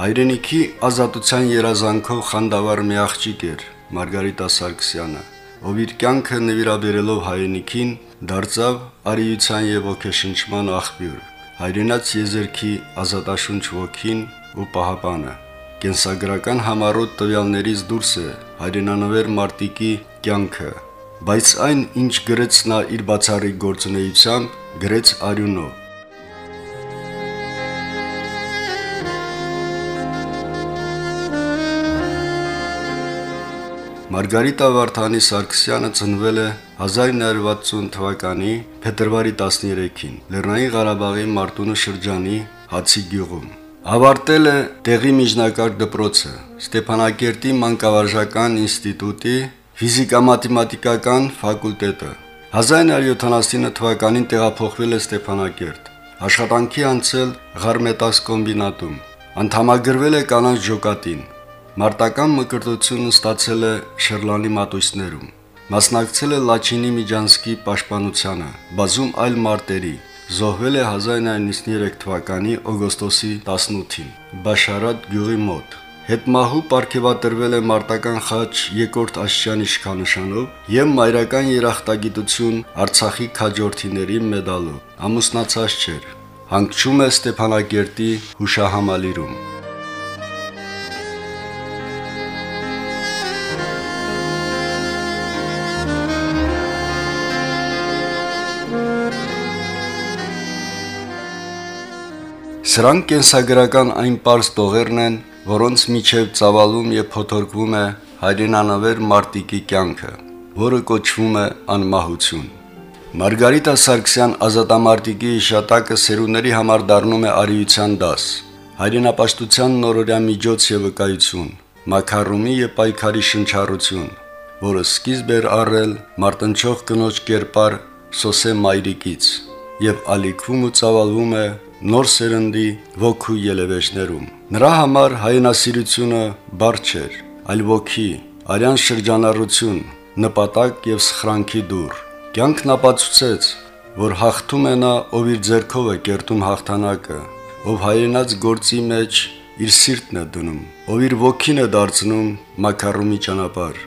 Հայրենիքի ազատության երազանքով խանդավառ մի աղջիկ էր Մարգարիտա Սարգսյանը, ով իր կյանքը նվիրաբերելով հայրենիքին դարձավ արիության եւ ոգեշնչման աղբյուր, հայրենաց եզերքի ազատաշունչ ոգին ու պահապանը։ Կենսագրական համառոտ տվյալներից դուրս է հայրենանվեր Մարտիկի կյանքը, բայց այն, ինչ գրեց նա իր բացառիկ գործունեությամբ, գրեց արյունով Մարգարիտա Վարդանի Սարգսյանը ծնվել է 1960 թվականի փետրվարի 13-ին Լեռնային Ղարաբաղի Մարտունու շրջանի Հացի գյուղում։ Ավարտել է տեղի միջնակարգ դպրոցը Ստեփանակերտի մանկավարժական ինստիտուտի ֆիզիկա-մաթեմատիկական ֆակուլտետը։ 1979 թվականին տեղափոխվել է Ստեփանակերտ։ Աշխատանքի անցել Ղարմետաս կոմբինատում։ Անդամագրվել է կանանց ջոկատին։ Մարտական մկրտություն ստացել է Շերլանի մատույցներում։ Մասնակցել է Լաչինի Միջանսկի պաշտպանությանը, բազում այլ մարտերի։ Զոհվել է 1993 թվականի օգոստոսի 18-ին Բաշարատ գյուղի մոտ։ Հետմահու ապարգևատրվել է մարտական խաչ երկրորդ աշճանի շքանշանով եւ մայրական երախտագիտություն Արցախի քաջորդիների մեդալով։ Ամուսնացած չէր։ Հանգչում է Ստեփանակերտի հուշահամալիրում։ Սրանք կենսագրական այն པարզ տողերն են, որոնց միջև ծավալում եւ փոթորկվում է հայրենանվեր Մարտիկի կյանքը, որը կոչվում է անմահություն։ Մարգարիտա Սարգսյան ազատամարտիկի իշատակը սերունդների համար դառնում է արիության դաս, հայրենապաշտության նորորյա միջոց եւ վկայություն, մակարումի եւ պայքարի շնչառություն, որը սկիզբ էր առել մարտնչող կնոջ կերպար Սոսե Մայրիկից եւ ալիքվում ու ծավալվում է նոր սերնդի ոգու ելևեջներում։ Նրա համար հայնասիրությունը բառ չէր, այլ ոգի, արյան շրջանառություն, նպատակ եւ սխրանքի դուր։ Կյանքն ապացուցեց, որ հաղթում է նա, ով իր ձեռքով է կերտում հաղթանակը, ով հայրենաց գործի մեջ իր սիրտն է դնում, ով իր ոգին է դարձնում մակարումի ճանապարհ։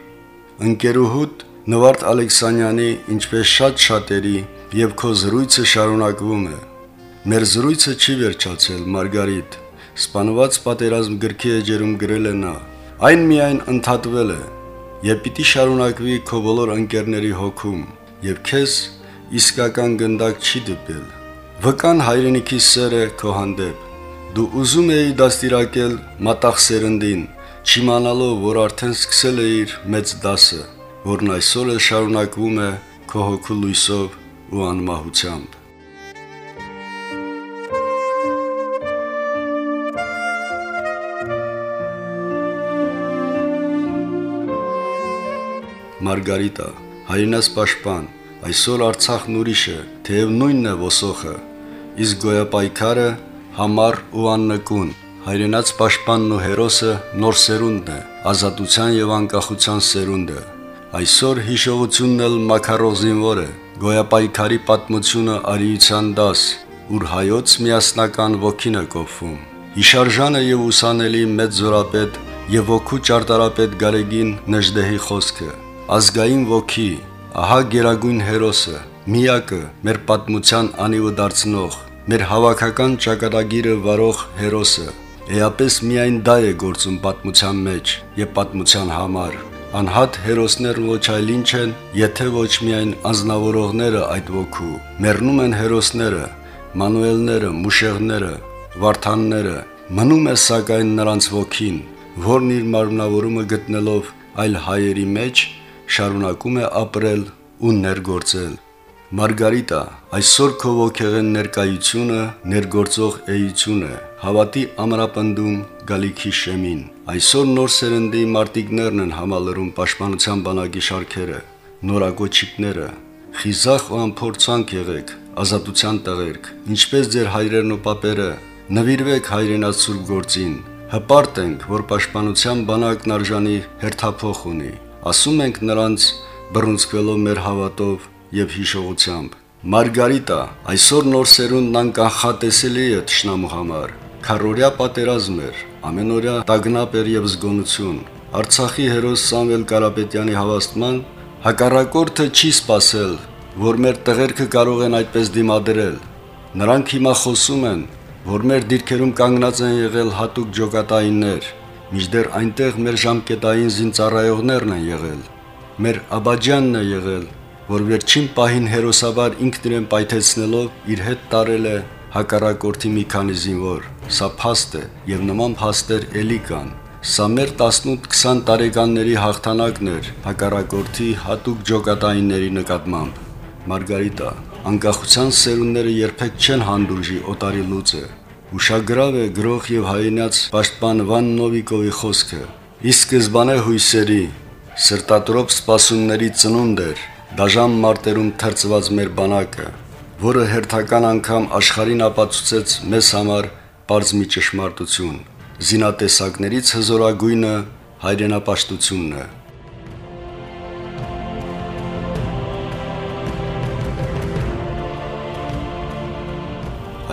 Ընկերուհուտ Նվարդ Ալեքսանյանի, ինչպես շատ շատերի, եւ քո զրույցը շարունակվում է Մեր զրույցը չի վերջացել, Մարգարիտ։ Սպանված պատերազմ գրքի էջերում գրել է նա. Այն միայն ընդհատվել է, եւ պիտի շարունակվի քո բոլոր ընկերների հոգում, եւ քեզ իսկական գնդակ չի դպել։ Վկան հայրենիքի սերը քո հանդեպ։ Դու ուզում էի դաստիարակել մատաղ սերնդին, չիմանալով, որ արդեն սկսել է իր մեծ դասը, որն այսօր էլ շարունակվում է քո հոգու լույսով ու անմահությամբ։ Մարգարիտա, հայրենաս պաշտպան, այսօր Արցախն ուրիշ է, թեև նույնն է ոսոխը, իսկ գոյապայքարը համառ ու աննկուն, հայրենաց պաշտպանն ու հերոսը նոր սերունդն է, ազատության եւ անկախության սերունդը։ Այսօր հիշողությունն էլ մակարող զինվոր է, գոյապայքարի պատմությունը արիության դաս, ուր հայոց միասնական ոգին է կոփվում։ Հիշարժանը եւ ուսանելի մեծ զորապետ եւ ոգու ճարտարապետ Գարեգին Նժդեհի խոսքը. Ազգային ոգի, ահա գերագույն հերոսը, միակը, մեր պատմության անիվը դարձնող, մեր հավաքական ճակատագիրը վարող հերոսը։ Էապես միայն դա է գործում պատմության մեջ եւ պատմության համար։ Անհատ հերոսներն ոչ այլ ինչ են, եթե ոչ միայն անznավորողները այդ ոգու։ Մեռնում են հերոսները, մանուելները, մուշեղները, վարդանները։ Մնում է սակայն նրանց ոգին, որն իր մարմնավորումը գտնելով այլ հայերի մեջ շարունակում է ապրել ու ներգործել։ Մարգարիտա, այսօր քո ողքեղեն ներկայությունը ներգործող էություն է, հավատի ամրապնդում գալիքի շեմին։ Այսօր նոր սերնդի մարտիկներն են համալրում պաշտպանության բանակի շարքերը, նորակոչիկները, խիզախ ու ամփորձանք եղեք, ազատության տղերք, ինչպես ձեր հայրերն ու պապերը, նվիրվեք հայրենաց սուրբ գործին, հպարտ ենք, որ պաշտպանության բանակն արժանի հերթափոխ ունի, ասում ենք նրանց բռունցքվելով մեր հավատով եւ հիշողությամբ։ Մարգարիտա, այսօր նոր սերունդն անկանխատեսելի է ճշնամու համար։ Քարորյա պատերազմ էր, ամենօրյա տագնապ էր եւ զգոնություն։ Արցախի հերոս Սամվել Կարապետյանի հավաստման հակառակորդը չի սпасել, որ մեր տղերքը կարող են այդպես դիմադրել։ Նրանք հիմա խոսում են, որ մեր դիրքերում կանգնած են եղել հատուկ ջոկատայիններ, միջդեռ այնտեղ մեր ժամկետային զինծառայողներն են եղել։ Մեր Աբաջյանն է եղել, որ վերջին պահին հերոսաբար ինքն իրեն պայթեցնելով իր հետ տարել է հակառակորդի մի քանի զինվոր։ Սա փաստ է եւ նման փաստեր ելի կան։ Սա մեր 18-20 տարեկանների հաղթանակն էր հակառակորդի հատուկ ջոկատայինների նկատմամբ։ Մարգարիտա, անկախության սերունդները երբեք չեն հանդուրժի օտարի լուծը։ Ուշագրավ է գրող եւ հայինած պաշտպան Վան Նովիկովի խոսքը։ Ի սկզբանե հույսերի սրտատրոպ սպասումների ծնունդ էր դաժան մարտերում թրծված մեր բանակը, որը հերթական անգամ աշխարհին ապացուցեց մեզ համար པարզ մի ճշմարտություն. զինատեսակներից հզորագույնը հայրենապաշտությունն է։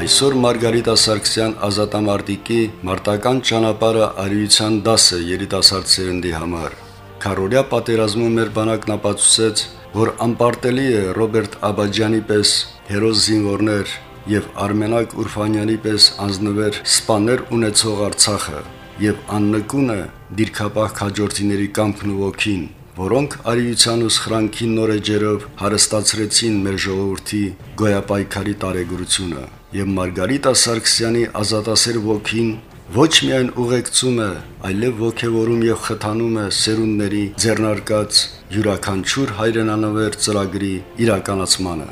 Այսօր Մարգարիտա Սարգսյան ազատամարտիկի մարտական ճանապարհը արիության դաս է երիտասարդ սերնդի համար։ Քարորյա պատերազմում մեր բանակն ապացուցեց, որ անպարտելի է Ռոբերտ Աբաջյանի պես հերոս զինվորներ եւ Արմենակ Ուրֆանյանի պես անznվեր սպաներ ունեցող Արցախը եւ աննկուն է դիրքապահ քաջորդիների կամքն ու ոգին, որոնք արիության ու սխրանքի նոր էջերով հարստացրեցին մեր ժողովրդի գոյապայքարի տարեգրությունը եւ Մարգարիտա Սարգսյանի ազատասեր ոգին ոչ միայն ուղեկցում է, այլև ողջևորում եւ խթանում է սերունդների ձեռնարկած յուրաքանչյուր հայրենանվեր ծրագրի իրականացմանը։